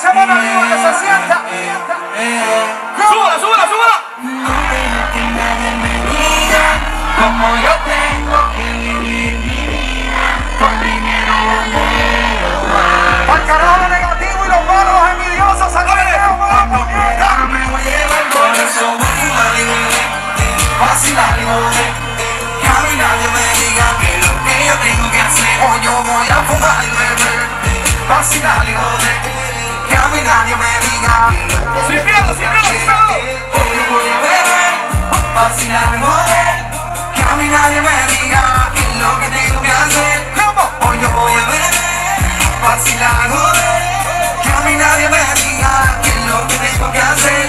esa mano arriba que se sienta. Súbala, súbala, súbala. Como yo tengo que vivir mi vida con dinero bombero. Al carajo negativo y los malos envidiosos, sangreo, vamos. Me voy a llevar por eso, vacila, libre, vacila, libre. Camina, yo me diga que lo que yo tengo que hacer, o yo voy a fumar y beber, vacila, libre mí nadie me diga. Sin miedo, sin miedo, sin miedo. Hoy yo voy a beber, vacilar y joder, que a mí nadie me diga qué es lo que tengo que hacer. Hoy yo voy a beber, vacilar y joder, que a mí nadie me diga qué es lo que tengo que hacer.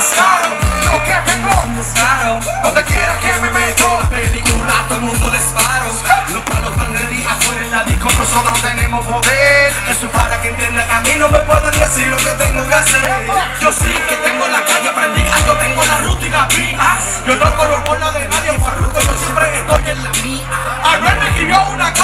mascaro Lo que vengo Donde quiera que me meto La Película, todo el mundo disparos Los palos van de día afuera en la disco Nosotros tenemos poder Eso es para que entiendan que a mí no me pueden decir lo que tengo que hacer. Yo sí que tengo la calle aprendida Yo tengo la ruta y la vida Yo no corro por la de nadie Farruko, yo siempre estoy en la mía. Ayer me escribió una calle.